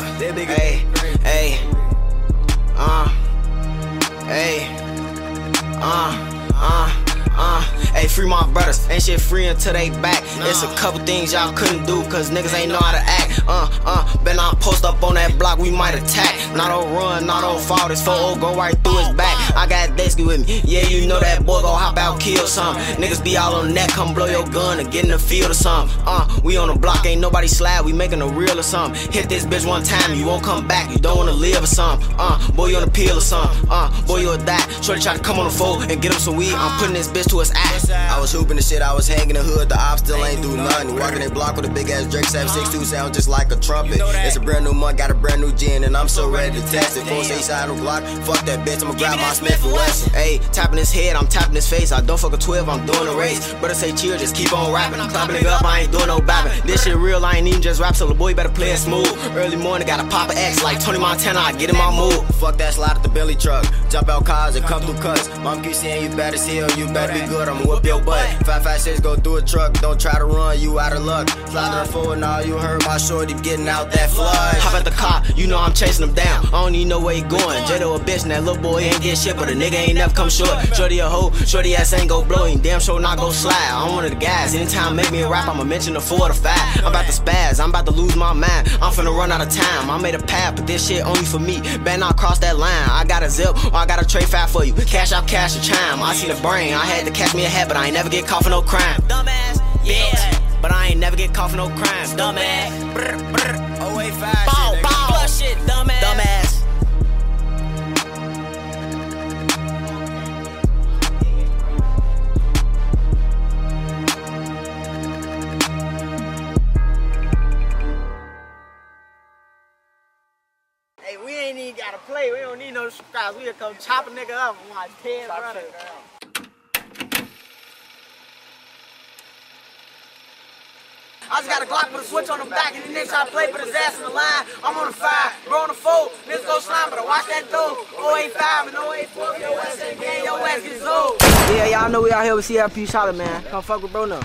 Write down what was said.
Look, hey, hey, uh, hey, uh, uh. Uh, hey, free my brothers. Ain't shit free until they back. It's a couple things y'all couldn't do, cause niggas ain't know how to act. Uh, uh, been I post up on that block, we might attack. Not on run, not on fall. This 4 go right through his back. I got Desky with me. Yeah, you know that boy gon' hop out, kill some. Niggas be all on the net, come blow your gun and get in the field or something. Uh, we on the block, ain't nobody slab, we making a real or something. Hit this bitch one time, you won't come back, you don't wanna live or something. Uh, boy, you on the peel or something. Uh, boy, you'll die. Shorty try to come on the phone and get him some weed. I'm putting this bitch to his ass. I was hooping the shit, I was hanging the hood, the ops still ain't do nothing. Walking that block with a big ass Draco 762 sound just like a trumpet. It's a brand new month, got a brand new gin, and I'm so ready to test it. Full say side on Glock, fuck that bitch, I'ma grab my Smith and Wesson. Hey, tapping his head, I'm tapping his face. I don't fuck a 12, I'm doing a race. Brother say chill, just keep on rapping. I'm clapping it up, I ain't doing no bapping. This shit real, I ain't even just rap, so the boy better play it smooth. Early morning, gotta pop a X like Tony Montana, I get in my mood. Fuck that slide at the Billy truck, jump out cars and come through cuts. Mom keep saying you better see you better be good, I'ma whip your butt. 556 go through a truck, don't try to run, you out of luck. Slide to the forward, now you heard my shorty getting out that flood. Hop at the car, you know I'm chasing him down. I don't even know where he going. Jado a bitch, and that little boy ain't get shit, but a nigga ain't never come short. Shorty a hoe, shorty ass ain't go blow, ain't damn sure not go slide. I'm one of the guys, anytime make me a rap, I'ma mention the four to five. I'm about to spaz, I'm about to lose my mind. I'm finna run out of time. I made a path, but this shit only for me. Better not cross that line. I got a zip, or I got a trade fat for you. Cash out, cash a chime. I see the brain, I had to catch me a hat, but I ain't never get caught for no crime. Dumbass, yeah. But I ain't never get caught for no crime. Dumbass. Brr, brr. 085 gotta play. We don't need no subscribers. We just come chop a nigga up and watch 10 brothers. I just got a Glock with a switch on the back, and the nigga try to play, put his ass in the line. I'm on the fire, bro on the four. Niggas go slime, but I watch that door. 085 and 084, yo, West End gang, yo, West gets old. Yeah, y'all know we out here with CLP Charlotte, man. Come fuck with bro now.